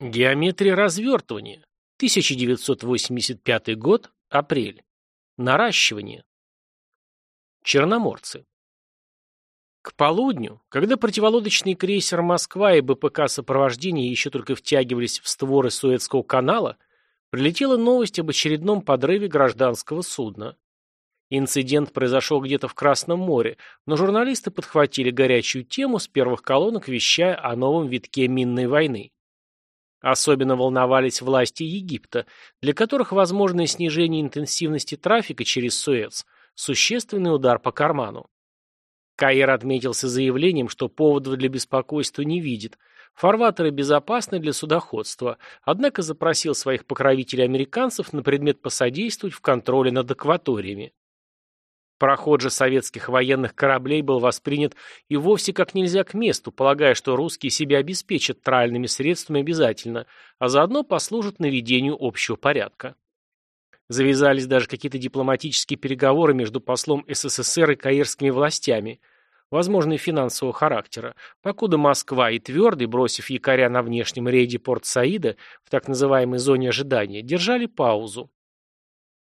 Геометрия развертывания. 1985 год, апрель. Наращивание. Черноморцы. К полудню, когда противолодочный крейсер «Москва» и БПК сопровождения еще только втягивались в створы Суэцкого канала, прилетела новость об очередном подрыве гражданского судна. Инцидент произошел где-то в Красном море, но журналисты подхватили горячую тему с первых колонок, вещая о новом витке минной войны. Особенно волновались власти Египта, для которых возможное снижение интенсивности трафика через Суэц – существенный удар по карману. Каир отметился заявлением, что поводов для беспокойства не видит. Фарватеры безопасны для судоходства, однако запросил своих покровителей-американцев на предмет посодействовать в контроле над акваториями. Проход же советских военных кораблей был воспринят и вовсе как нельзя к месту, полагая, что русские себя обеспечат тральными средствами обязательно, а заодно послужат наведению общего порядка. Завязались даже какие-то дипломатические переговоры между послом СССР и каирскими властями, возможно, и финансового характера, покуда Москва и Твердый, бросив якоря на внешнем рейде Порт-Саида в так называемой зоне ожидания, держали паузу.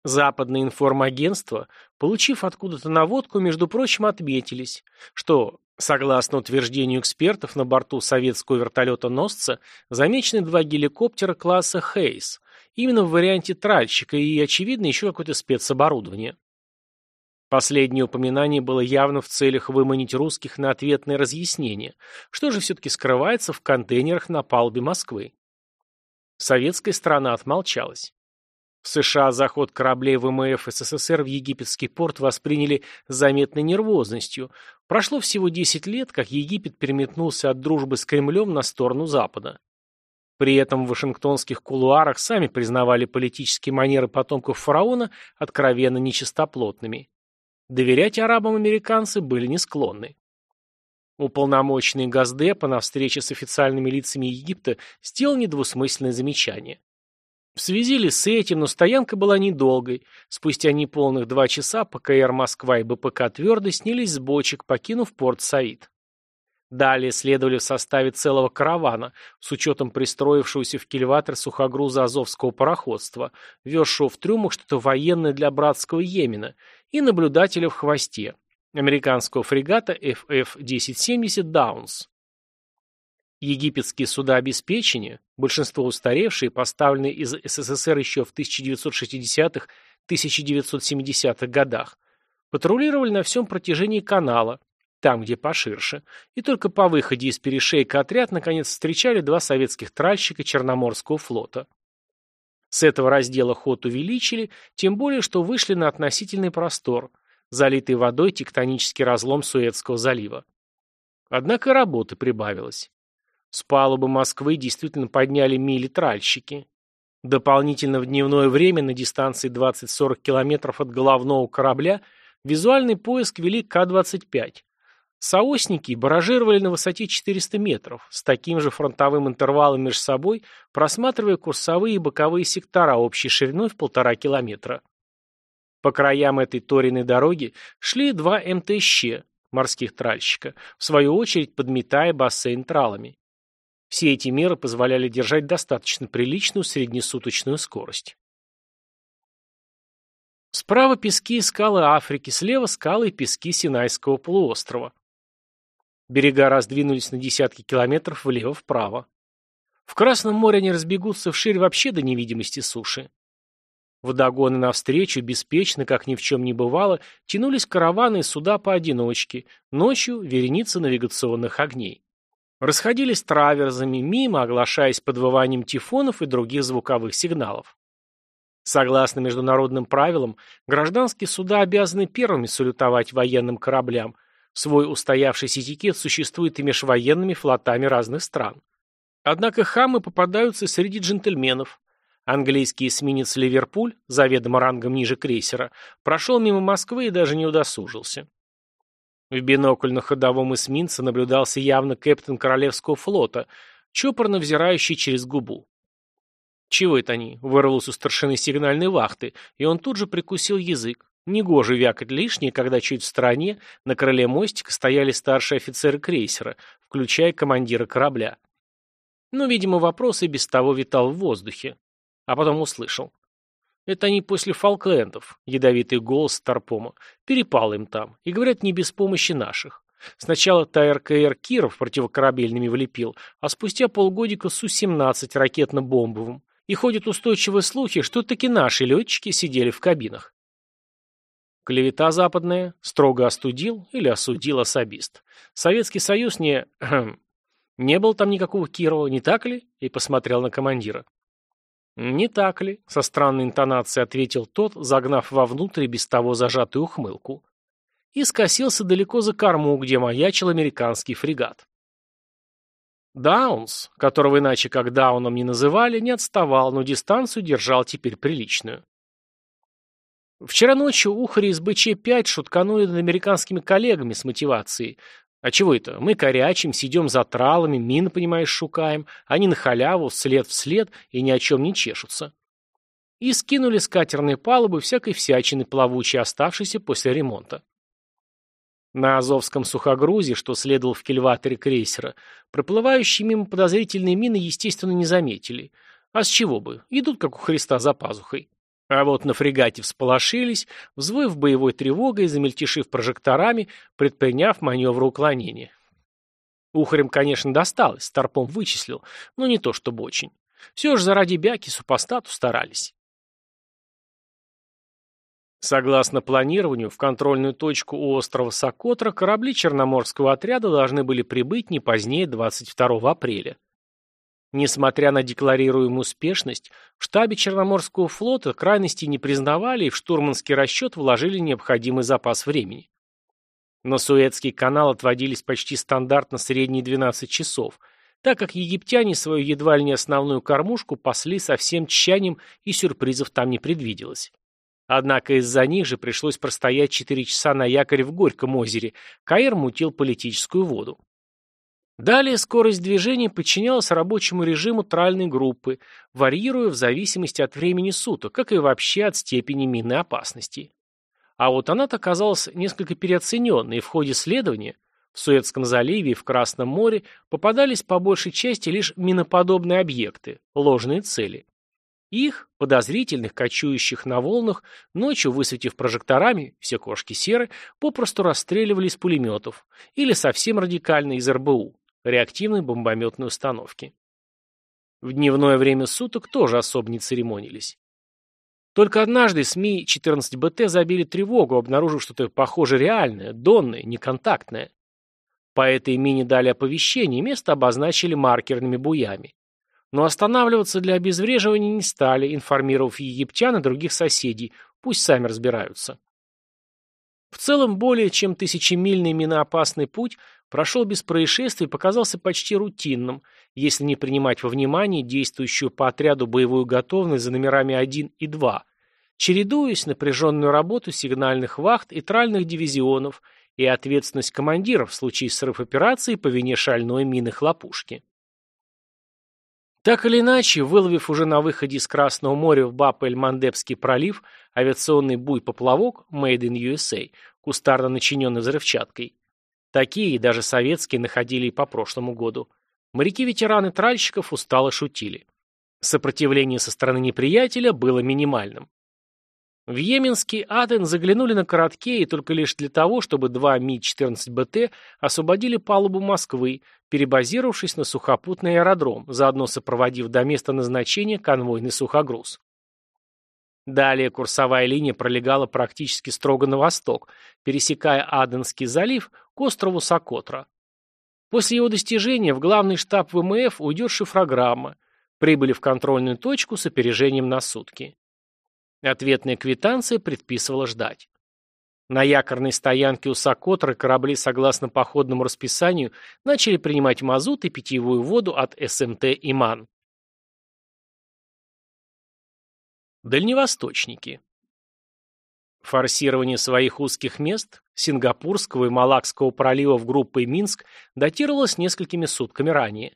Западные информагентства, получив откуда-то наводку, между прочим, отметились, что, согласно утверждению экспертов, на борту советского вертолета-носца замечены два геликоптера класса «Хейс», именно в варианте тральщика и, очевидно, еще какое-то спецоборудование. Последнее упоминание было явно в целях выманить русских на ответное разъяснение, что же все-таки скрывается в контейнерах на палубе Москвы. Советская сторона отмолчалась. В США заход кораблей ВМФ СССР в египетский порт восприняли с заметной нервозностью. Прошло всего 10 лет, как Египет переметнулся от дружбы с Кремлем на сторону Запада. При этом в вашингтонских кулуарах сами признавали политические манеры потомков фараона откровенно нечистоплотными. Доверять арабам американцы были не склонны. Уполномоченный Газдепа на встрече с официальными лицами Египта сделал недвусмысленное замечание. В связи ли с этим, но стоянка была недолгой. Спустя неполных два часа ПКР «Москва» и БПК «Твердый» снялись с бочек, покинув порт Саид. Далее следовали в составе целого каравана, с учетом пристроившегося в кильватер сухогруза Азовского пароходства, везшего в трюмах что-то военное для братского Йемена, и наблюдателя в хвосте, американского фрегата FF-1070 «Даунс». Египетские судообеспечения, большинство устаревшие, поставленные из СССР еще в 1960-1970-х годах, патрулировали на всем протяжении канала, там, где поширше, и только по выходе из перешейка отряд наконец встречали два советских тральщика Черноморского флота. С этого раздела ход увеличили, тем более, что вышли на относительный простор, залитый водой тектонический разлом Суэцкого залива. Однако работы прибавилось. С палубы Москвы действительно подняли мили тральщики. Дополнительно в дневное время на дистанции 20-40 километров от головного корабля визуальный поиск вели К-25. Соосники баражировали на высоте 400 метров, с таким же фронтовым интервалом между собой, просматривая курсовые и боковые сектора общей шириной в полтора километра. По краям этой ториной дороги шли два МТЩ, морских тральщика, в свою очередь подметая бассейн тралами. Все эти меры позволяли держать достаточно приличную среднесуточную скорость. Справа пески и скалы Африки, слева скалы и пески Синайского полуострова. Берега раздвинулись на десятки километров влево-вправо. В Красном море они разбегутся вширь вообще до невидимости суши. Водогоны навстречу, беспечно, как ни в чем не бывало, тянулись караваны и суда поодиночке, ночью вереница навигационных огней расходились траверзами, мимо, оглашаясь подвыванием тифонов и других звуковых сигналов. Согласно международным правилам, гражданские суда обязаны первыми салютовать военным кораблям. Свой устоявшийся этикет существует и меж военными флотами разных стран. Однако хамы попадаются среди джентльменов. Английский эсминец «Ливерпуль», заведомо рангом ниже крейсера, прошел мимо Москвы и даже не удосужился. В бинокль на ходовом эсминце наблюдался явно капитан Королевского флота, чопорно взирающий через губу. «Чего это они?» — вырвалось у старшины сигнальной вахты, и он тут же прикусил язык. Негоже вякать лишнее, когда чуть в стороне, на крыле мостика, стояли старшие офицеры крейсера, включая командира корабля. Но, видимо, вопрос и без того витал в воздухе. А потом услышал. Это они после Фолклендов, ядовитый голос Старпома. Перепал им там. И говорят, не без помощи наших. Сначала ТРКР Киров противокорабельными влепил, а спустя полгодика Су-17 ракетно-бомбовым. И ходят устойчивые слухи, что таки наши летчики сидели в кабинах. Клевета западная, строго остудил или осудил особист. Советский Союз не... не был там никакого Кирова, не так ли? И посмотрел на командира. «Не так ли?» — со странной интонацией ответил тот, загнав вовнутрь без того зажатую ухмылку. И скосился далеко за корму, где маячил американский фрегат. Даунс, которого иначе как Дауном не называли, не отставал, но дистанцию держал теперь приличную. Вчера ночью ухари из БЧ-5 шутканули над американскими коллегами с мотивацией. А чего это? Мы корячим, сидем за тралами, мины, понимаешь, шукаем. Они на халяву, след в след и ни о чем не чешутся. И скинули с катерной палубы всякой всячины плавучей, оставшейся после ремонта. На Азовском сухогрузе, что следовал в кильваторе крейсера, проплывающие мимо подозрительные мины, естественно, не заметили. А с чего бы? Идут, как у Христа, за пазухой. А вот на фрегате всполошились, взвыв боевой тревогой, замельтешив прожекторами, предприняв маневр уклонения. Ухарем, конечно, досталось, Старпом вычислил, но не то чтобы очень. Все же заради бяки супостату старались. Согласно планированию, в контрольную точку у острова Сокотра корабли Черноморского отряда должны были прибыть не позднее 22 апреля. Несмотря на декларируемую успешность, в штабе Черноморского флота крайности не признавали и в штурманский расчет вложили необходимый запас времени. На Суэцкий канал отводились почти стандартно средние 12 часов, так как египтяне свою едва ли не основную кормушку пасли со всем тщанием и сюрпризов там не предвиделось. Однако из-за них же пришлось простоять 4 часа на якоре в Горьком озере, Каир мутил политическую воду. Далее скорость движения подчинялась рабочему режиму тральной группы, варьируя в зависимости от времени суток, как и вообще от степени минной опасности. А вот она-то оказалась несколько переоцененной, и в ходе следования в Суэцком заливе и в Красном море попадались по большей части лишь миноподобные объекты, ложные цели. Их, подозрительных, кочующих на волнах, ночью, высветив прожекторами, все кошки серы, попросту расстреливали из пулеметов или совсем радикально из РБУ реактивной бомбометной установки. В дневное время суток тоже особо не церемонились. Только однажды СМИ 14БТ забили тревогу, обнаружив что-то похоже реальное, донное, неконтактное. По этой мине дали оповещение, место обозначили маркерными буями. Но останавливаться для обезвреживания не стали, информировав египтян и других соседей, пусть сами разбираются. В целом, более чем тысячемильный миноопасный путь прошел без происшествий и показался почти рутинным, если не принимать во внимание действующую по отряду боевую готовность за номерами 1 и 2, чередуясь напряженную работу сигнальных вахт и тральных дивизионов и ответственность командиров в случае срыв операции по вине шальной мины хлопушки. Так или иначе, выловив уже на выходе из Красного моря в Бап-эль-Мандебский пролив авиационный буй-поплавок Made in USA, кустарно начиненный взрывчаткой, Такие, даже советские, находили и по прошлому году. Моряки-ветераны тральщиков устало шутили. Сопротивление со стороны неприятеля было минимальным. В Йеменский Аден заглянули на коротке и только лишь для того, чтобы два Ми-14БТ освободили палубу Москвы, перебазировавшись на сухопутный аэродром, заодно сопроводив до места назначения конвойный сухогруз. Далее курсовая линия пролегала практически строго на восток, пересекая Аденский залив к острову Сокотра. После его достижения в главный штаб ВМФ уйдет шифрограмма. Прибыли в контрольную точку с опережением на сутки. Ответная квитанция предписывала ждать. На якорной стоянке у Сокотра корабли, согласно походному расписанию, начали принимать мазут и питьевую воду от СМТ «Иман». Дальневосточники. Форсирование своих узких мест, Сингапурского и Малакского проливов группой Минск датировалось несколькими сутками ранее.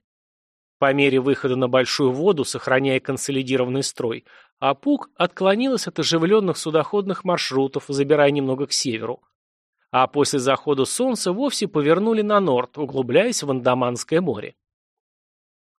По мере выхода на большую воду, сохраняя консолидированный строй, Апук отклонилась от оживленных судоходных маршрутов, забирая немного к северу. А после захода солнца вовсе повернули на норд, углубляясь в Андаманское море.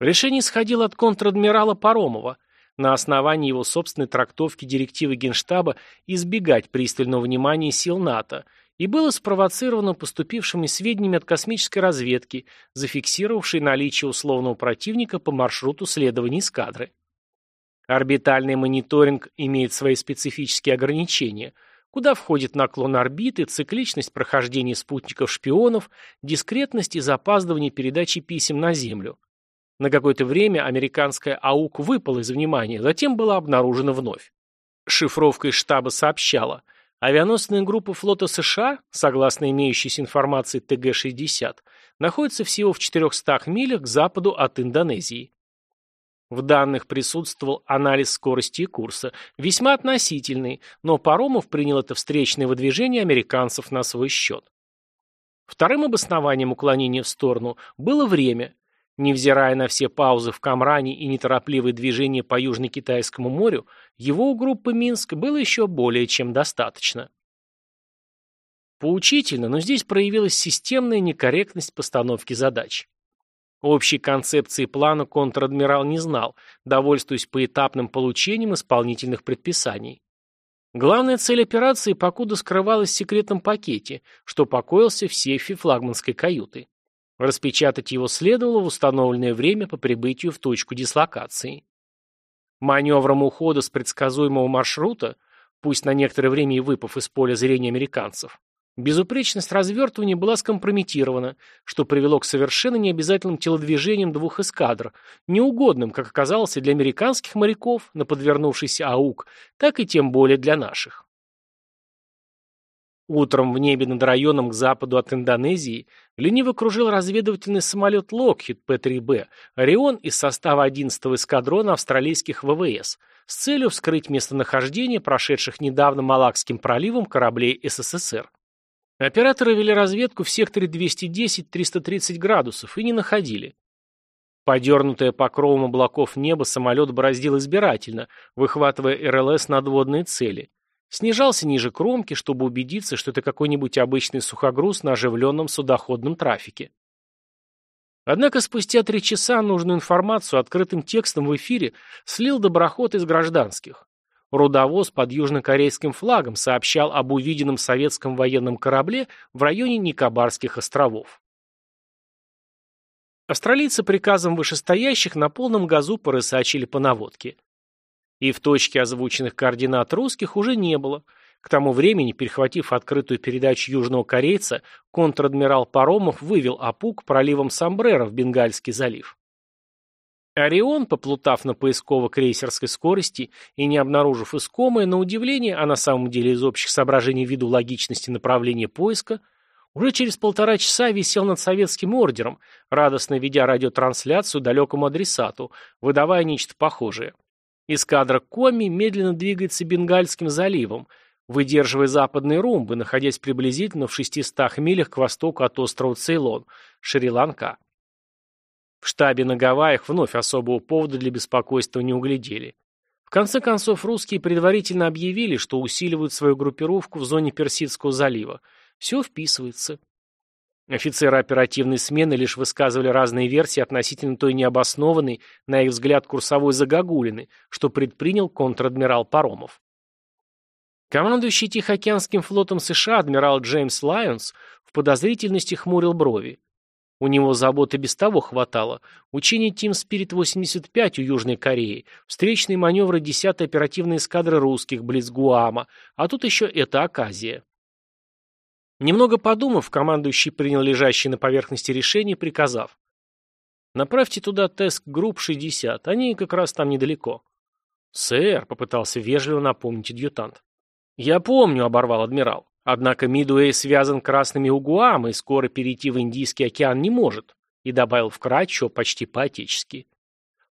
Решение исходило от контр-адмирала Паромова на основании его собственной трактовки директивы Генштаба избегать пристального внимания сил НАТО и было спровоцировано поступившими сведениями от космической разведки, зафиксировавшей наличие условного противника по маршруту следования эскадры. Орбитальный мониторинг имеет свои специфические ограничения, куда входит наклон орбиты, цикличность прохождения спутников-шпионов, дискретность и запаздывание передачи писем на Землю. На какое-то время американская АУК выпала из внимания, затем была обнаружена вновь. Шифровка из штаба сообщала, авианосная группа флота США, согласно имеющейся информации ТГ-60, находится всего в 400 милях к западу от Индонезии. В данных присутствовал анализ скорости и курса, весьма относительный, но Паромов принял это встречное выдвижение американцев на свой счет. Вторым обоснованием уклонения в сторону было время. Невзирая на все паузы в Камране и неторопливые движения по Южно-Китайскому морю, его у группы Минск было еще более чем достаточно. Поучительно, но здесь проявилась системная некорректность постановки задач. Общей концепции плана контр-адмирал не знал, довольствуясь поэтапным получением исполнительных предписаний. Главная цель операции покуда скрывалась в секретном пакете, что покоился в сейфе флагманской каюты. Распечатать его следовало в установленное время по прибытию в точку дислокации. Маневром ухода с предсказуемого маршрута, пусть на некоторое время и выпав из поля зрения американцев, Безупречность развертывания была скомпрометирована, что привело к совершенно необязательным телодвижениям двух эскадр, неугодным, как оказалось, и для американских моряков на подвернувшийся АУК, так и тем более для наших. Утром в небе над районом к западу от Индонезии лениво кружил разведывательный самолет Lockheed P-3B «Орион» из состава 11-го эскадрона австралийских ВВС с целью вскрыть местонахождение прошедших недавно Малакским проливом кораблей СССР. Операторы вели разведку в секторе 210-330 градусов и не находили. Подернутое покровом облаков небо самолет бороздил избирательно, выхватывая РЛС надводные цели. Снижался ниже кромки, чтобы убедиться, что это какой-нибудь обычный сухогруз на оживленном судоходном трафике. Однако спустя три часа нужную информацию открытым текстом в эфире слил доброход из гражданских. Рудовоз под южнокорейским флагом сообщал об увиденном советском военном корабле в районе Никобарских островов. Австралийцы приказом вышестоящих на полном газу порысачили по наводке. И в точке озвученных координат русских уже не было. К тому времени, перехватив открытую передачу южного корейца, контр-адмирал Паромов вывел Апук проливом Самбрера в Бенгальский залив. Орион, поплутав на поисково-крейсерской скорости и не обнаружив искомое, на удивление, а на самом деле из общих соображений ввиду логичности направления поиска, уже через полтора часа висел над советским ордером, радостно ведя радиотрансляцию далекому адресату, выдавая нечто похожее. Эскадра Коми медленно двигается Бенгальским заливом, выдерживая западные румбы, находясь приблизительно в 600 милях к востоку от острова Цейлон, Шри-Ланка. В штабе на Гавайях вновь особого повода для беспокойства не углядели. В конце концов, русские предварительно объявили, что усиливают свою группировку в зоне Персидского залива. Все вписывается. Офицеры оперативной смены лишь высказывали разные версии относительно той необоснованной, на их взгляд, курсовой загогулины, что предпринял контр-адмирал Паромов. Командующий Тихоокеанским флотом США адмирал Джеймс Лайонс в подозрительности хмурил брови. У него заботы без того хватало. Учение Team Spirit 85 у Южной Кореи, встречные маневры 10-й оперативной эскадры русских близ Гуама, а тут еще эта оказия. Немного подумав, командующий принял лежащее на поверхности решение, приказав. «Направьте туда тест-групп 60, они как раз там недалеко». «Сэр», — попытался вежливо напомнить адъютант. «Я помню», — оборвал адмирал. Однако Мидуэй связан красными угуам и скоро перейти в Индийский океан не может, и добавил вкратчиво, почти по-отечески.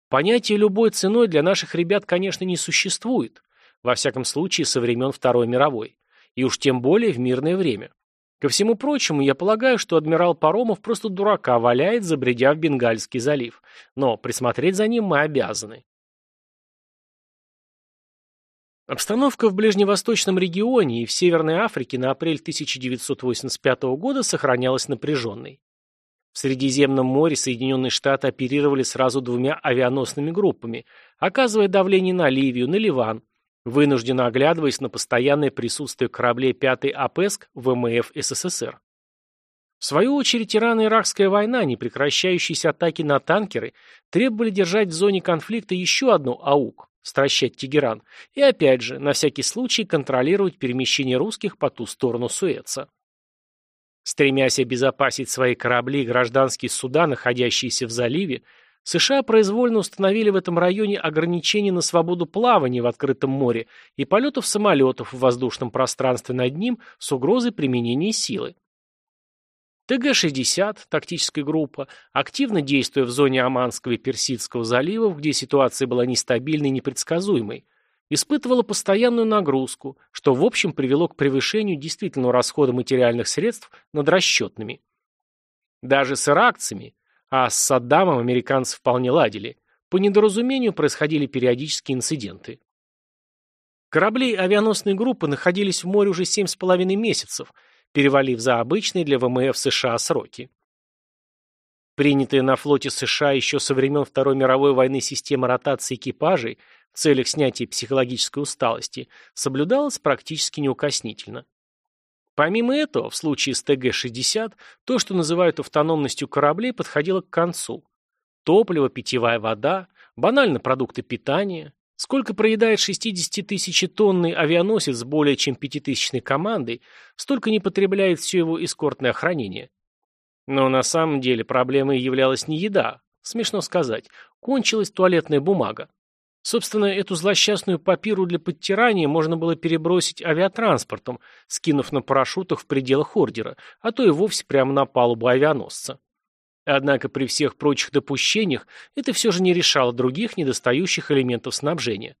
Понятие любой ценой для наших ребят, конечно, не существует, во всяком случае со времен Второй мировой, и уж тем более в мирное время. Ко всему прочему, я полагаю, что адмирал Паромов просто дурака валяет, забредя в Бенгальский залив, но присмотреть за ним мы обязаны. Обстановка в ближневосточном регионе и в Северной Африке на апрель 1985 года сохранялась напряженной. В Средиземном море Соединенные Штаты оперировали сразу двумя авианосными группами, оказывая давление на Ливию, на Ливан, вынужденно оглядываясь на постоянное присутствие кораблей 5-й АПЭСК ВМФ СССР. В свою очередь, Ирано-Иракская война, непрекращающиеся атаки на танкеры, требовали держать в зоне конфликта еще одну АУК, стращать Тегеран, и опять же, на всякий случай контролировать перемещение русских по ту сторону Суэца. Стремясь обезопасить свои корабли и гражданские суда, находящиеся в заливе, США произвольно установили в этом районе ограничения на свободу плавания в открытом море и полетов самолетов в воздушном пространстве над ним с угрозой применения силы. ТГ-60, тактическая группа, активно действуя в зоне Оманского и Персидского заливов, где ситуация была нестабильной и непредсказуемой, испытывала постоянную нагрузку, что в общем привело к превышению действительного расхода материальных средств над расчетными. Даже с иракцами, а с Саддамом американцы вполне ладили, по недоразумению происходили периодические инциденты. Корабли авианосной группы находились в море уже 7,5 месяцев – перевалив за обычные для ВМФ США сроки. Принятая на флоте США еще со времен Второй мировой войны система ротации экипажей в целях снятия психологической усталости соблюдалась практически неукоснительно. Помимо этого, в случае с ТГ-60, то, что называют автономностью кораблей, подходило к концу. Топливо, питьевая вода, банально продукты питания, Сколько проедает 60-тысячетонный авианосец с более чем пятитысячной командой, столько не потребляет все его эскортное охранение. Но на самом деле проблемой являлась не еда, смешно сказать, кончилась туалетная бумага. Собственно, эту злосчастную папиру для подтирания можно было перебросить авиатранспортом, скинув на парашютах в пределах ордера, а то и вовсе прямо на палубу авианосца. Однако при всех прочих допущениях это все же не решало других недостающих элементов снабжения.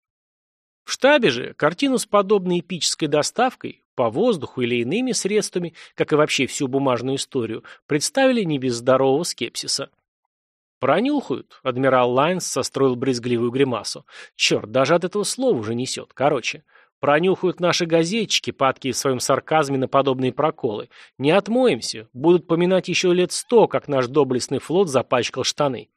В штабе же картину с подобной эпической доставкой, по воздуху или иными средствами, как и вообще всю бумажную историю, представили не без здорового скепсиса. «Пронюхают», — адмирал Лайнс состроил брезгливую гримасу. «Черт, даже от этого слова уже несет. Короче, Пронюхают наши газетчики, падки в своем сарказме на подобные проколы. Не отмоемся, будут поминать еще лет сто, как наш доблестный флот запачкал штаны.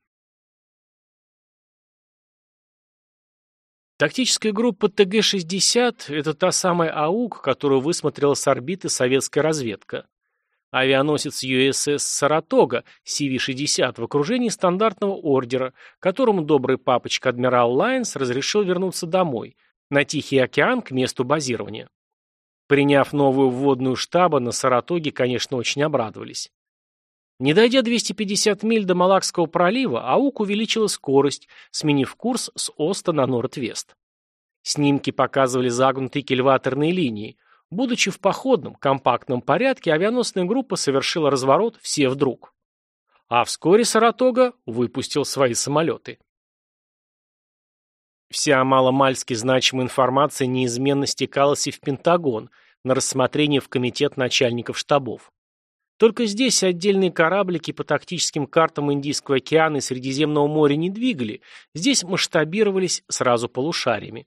Тактическая группа ТГ-60 – это та самая АУК, которую высмотрела с орбиты советская разведка. Авианосец USS «Саратога» CV-60 в окружении стандартного ордера, которому добрый папочка адмирал Лайнс разрешил вернуться домой – на Тихий океан к месту базирования. Приняв новую вводную штаба, на Саратоге, конечно, очень обрадовались. Не дойдя 250 миль до Малакского пролива, АУК увеличила скорость, сменив курс с Оста на Норд-Вест. Снимки показывали загнутые кильваторные линии. Будучи в походном, компактном порядке, авианосная группа совершила разворот все вдруг. А вскоре Саратога выпустил свои самолеты. Вся маломальски значимая информация неизменно стекалась и в Пентагон, на рассмотрение в комитет начальников штабов. Только здесь отдельные кораблики по тактическим картам Индийского океана и Средиземного моря не двигали, здесь масштабировались сразу полушариями.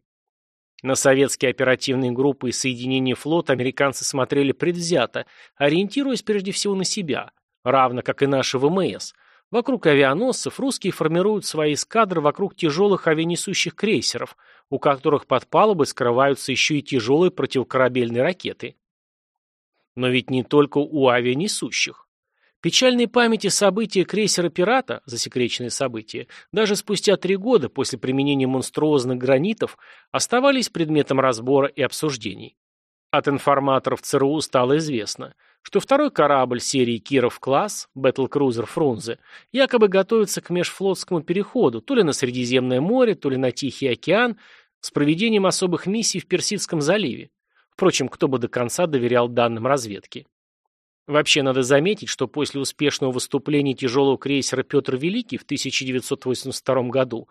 На советские оперативные группы и соединения флота американцы смотрели предвзято, ориентируясь прежде всего на себя, равно как и наши ВМС – Вокруг авианосцев русские формируют свои эскадры вокруг тяжелых авианесущих крейсеров, у которых под палубой скрываются еще и тяжелые противокорабельные ракеты. Но ведь не только у авианесущих. Печальной памяти события крейсера «Пирата», засекреченные события, даже спустя три года после применения монструозных гранитов оставались предметом разбора и обсуждений. От информаторов ЦРУ стало известно – что второй корабль серии Киров-класс, Бэтлкрузер Фрунзе, якобы готовится к межфлотскому переходу то ли на Средиземное море, то ли на Тихий океан с проведением особых миссий в Персидском заливе. Впрочем, кто бы до конца доверял данным разведки. Вообще надо заметить, что после успешного выступления тяжелого крейсера «Петр Великий» в 1982 году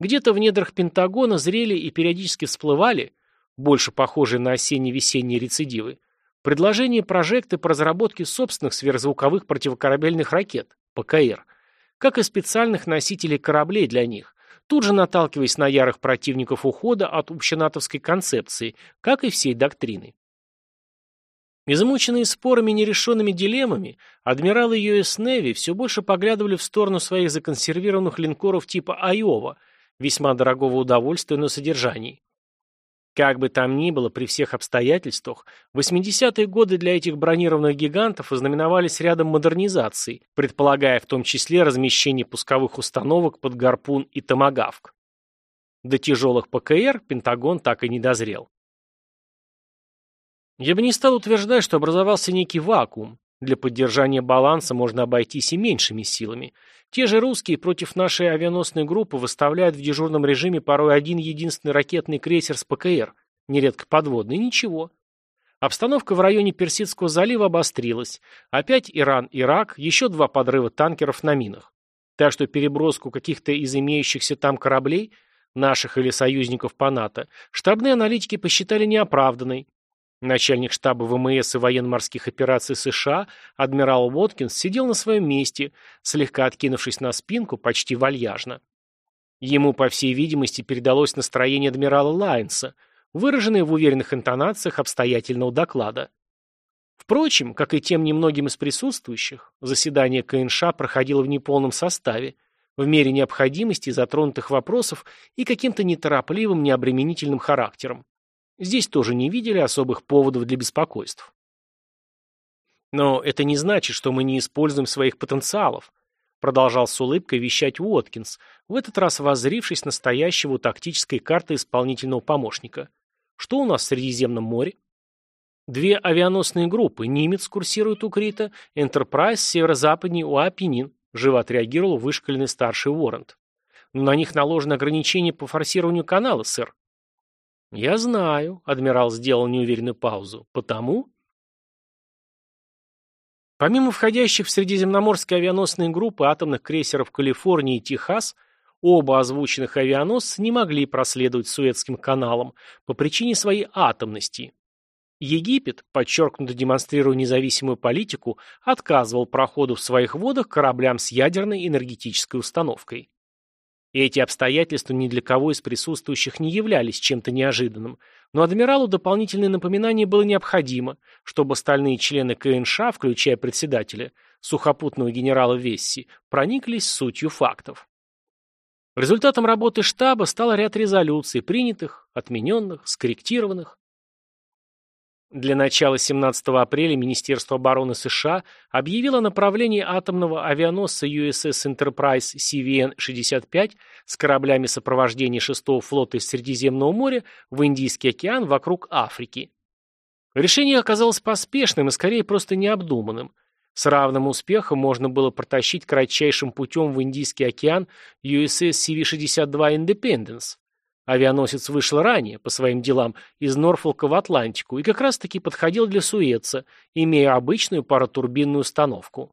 где-то в недрах Пентагона зрели и периодически всплывали, больше похожие на осенне-весенние рецидивы, Предложение прожекты по разработке собственных сверхзвуковых противокорабельных ракет, ПКР, как и специальных носителей кораблей для них, тут же наталкиваясь на ярых противников ухода от общенатовской концепции, как и всей доктрины. Измученные спорами и нерешенными дилеммами, адмиралы US Navy все больше поглядывали в сторону своих законсервированных линкоров типа «Айова», весьма дорогого удовольствия на содержании. Как бы там ни было, при всех обстоятельствах, 80-е годы для этих бронированных гигантов ознаменовались рядом модернизаций, предполагая в том числе размещение пусковых установок под «Гарпун» и «Томагавк». До тяжелых ПКР Пентагон так и не дозрел. Я бы не стал утверждать, что образовался некий вакуум. Для поддержания баланса можно обойтись и меньшими силами. Те же русские против нашей авианосной группы выставляют в дежурном режиме порой один единственный ракетный крейсер с ПКР, нередко подводный, ничего. Обстановка в районе Персидского залива обострилась. Опять Иран, Ирак, еще два подрыва танкеров на минах. Так что переброску каких-то из имеющихся там кораблей, наших или союзников по НАТО, штабные аналитики посчитали неоправданной, Начальник штаба ВМС и военно-морских операций США, адмирал Уоткинс, сидел на своем месте, слегка откинувшись на спинку, почти вальяжно. Ему, по всей видимости, передалось настроение адмирала Лайнса, выраженное в уверенных интонациях обстоятельного доклада. Впрочем, как и тем немногим из присутствующих, заседание КНШ проходило в неполном составе, в мере необходимости затронутых вопросов и каким-то неторопливым, необременительным характером. Здесь тоже не видели особых поводов для беспокойств. Но это не значит, что мы не используем своих потенциалов, продолжал с улыбкой вещать Уоткинс, в этот раз воззрившись на стоящего у тактической карты исполнительного помощника. Что у нас в Средиземном море? Две авианосные группы. Нимец курсирует у Крита, Энтерпрайз северо-западней у Апеннин, живо отреагировал вышкаленный старший Уоррент. Но на них наложено ограничение по форсированию канала, сэр. «Я знаю», — адмирал сделал неуверенную паузу. «Потому?» Помимо входящих в средиземноморские авианосные группы атомных крейсеров Калифорния и Техас, оба озвученных авианосца не могли проследовать Суэцким каналом по причине своей атомности. Египет, подчеркнуто демонстрируя независимую политику, отказывал проходу в своих водах кораблям с ядерной энергетической установкой. Эти обстоятельства ни для кого из присутствующих не являлись чем-то неожиданным, но адмиралу дополнительное напоминание было необходимо, чтобы остальные члены КНШ, включая председателя, сухопутного генерала Весси, прониклись сутью фактов. Результатом работы штаба стал ряд резолюций, принятых, отмененных, скорректированных, для начала 17 апреля Министерство обороны США объявило направление атомного авианосца USS Enterprise CVN-65 с кораблями сопровождения 6-го флота из Средиземного моря в Индийский океан вокруг Африки. Решение оказалось поспешным и скорее просто необдуманным. С равным успехом можно было протащить кратчайшим путем в Индийский океан USS CV-62 Independence. Авианосец вышел ранее, по своим делам, из Норфолка в Атлантику и как раз-таки подходил для Суэца, имея обычную паротурбинную установку.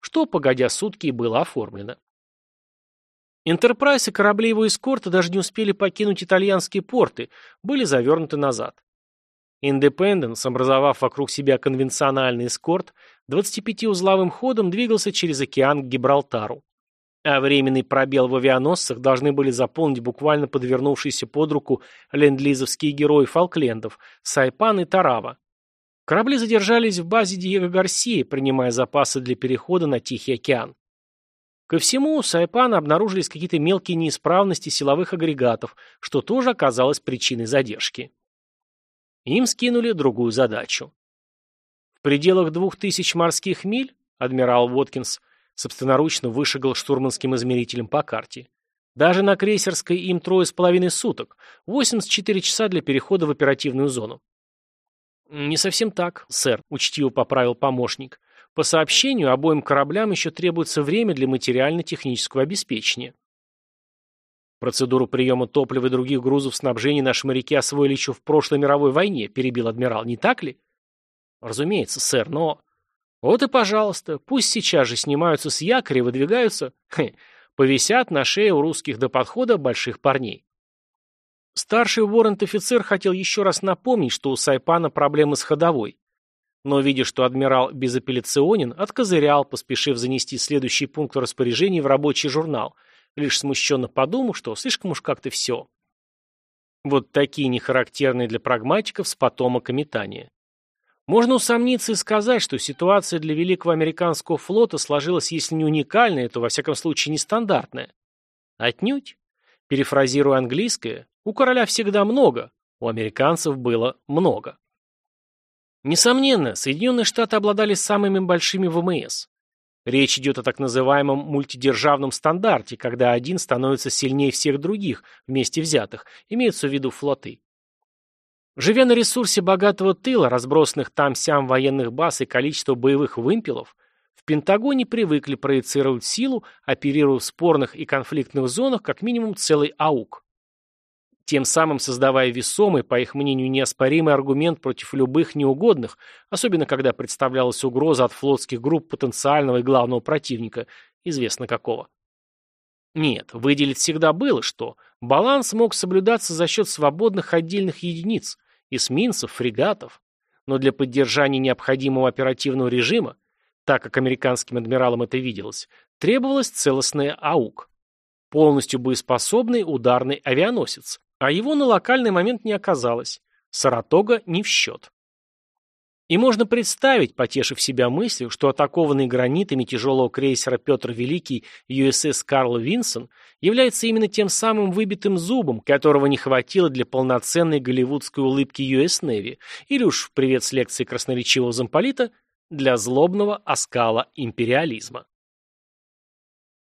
Что, погодя сутки, и было оформлено. Энтерпрайз и корабли его эскорта даже не успели покинуть итальянские порты, были завернуты назад. Индепенденс, образовав вокруг себя конвенциональный эскорт, 25-узловым ходом двигался через океан к Гибралтару а временный пробел в авианосцах должны были заполнить буквально подвернувшиеся под руку ленд-лизовские герои Фолклендов Сайпан и Тарава. Корабли задержались в базе Диего Гарсии, принимая запасы для перехода на Тихий океан. Ко всему, у Сайпана обнаружились какие-то мелкие неисправности силовых агрегатов, что тоже оказалось причиной задержки. Им скинули другую задачу. В пределах двух тысяч морских миль, адмирал Воткинс, собственноручно вышагал штурманским измерителем по карте. Даже на крейсерской им трое с половиной суток, 84 часа для перехода в оперативную зону. «Не совсем так, сэр», — учтиво поправил помощник. «По сообщению, обоим кораблям еще требуется время для материально-технического обеспечения». «Процедуру приема топлива и других грузов снабжения наши моряки освоили еще в прошлой мировой войне», — перебил адмирал, «не так ли?» «Разумеется, сэр, но...» Вот и пожалуйста, пусть сейчас же снимаются с якоря и выдвигаются, хе, повисят на шее у русских до подхода больших парней. Старший воррент-офицер хотел еще раз напомнить, что у Сайпана проблемы с ходовой. Но, видя, что адмирал безапелляционен, откозырял, поспешив занести следующий пункт распоряжений в рабочий журнал, лишь смущенно подумав, что слишком уж как-то все. Вот такие нехарактерные для прагматиков с потомока метания. Можно усомниться и сказать, что ситуация для Великого Американского флота сложилась, если не уникальная, то во всяком случае нестандартная. Отнюдь. Перефразируя английское, у короля всегда много, у американцев было много. Несомненно, Соединенные Штаты обладали самыми большими ВМС. Речь идет о так называемом мультидержавном стандарте, когда один становится сильнее всех других, вместе взятых, имеется в виду флоты. Живя на ресурсе богатого тыла, разбросанных там-сям военных баз и количество боевых вымпелов, в Пентагоне привыкли проецировать силу, оперируя в спорных и конфликтных зонах как минимум целый АУК. Тем самым создавая весомый, по их мнению, неоспоримый аргумент против любых неугодных, особенно когда представлялась угроза от флотских групп потенциального и главного противника, известно какого. Нет, выделить всегда было что. Баланс мог соблюдаться за счет свободных отдельных единиц, эсминцев, фрегатов. Но для поддержания необходимого оперативного режима, так как американским адмиралам это виделось, требовалась целостная АУК. Полностью боеспособный ударный авианосец. А его на локальный момент не оказалось. Саратога не в счет. И можно представить, потешив себя мыслью, что атакованный гранитами тяжелого крейсера Петр Великий USS Карл Винсон является именно тем самым выбитым зубом, которого не хватило для полноценной голливудской улыбки US Navy, или уж привет с лекции красноречивого замполита, для злобного оскала империализма.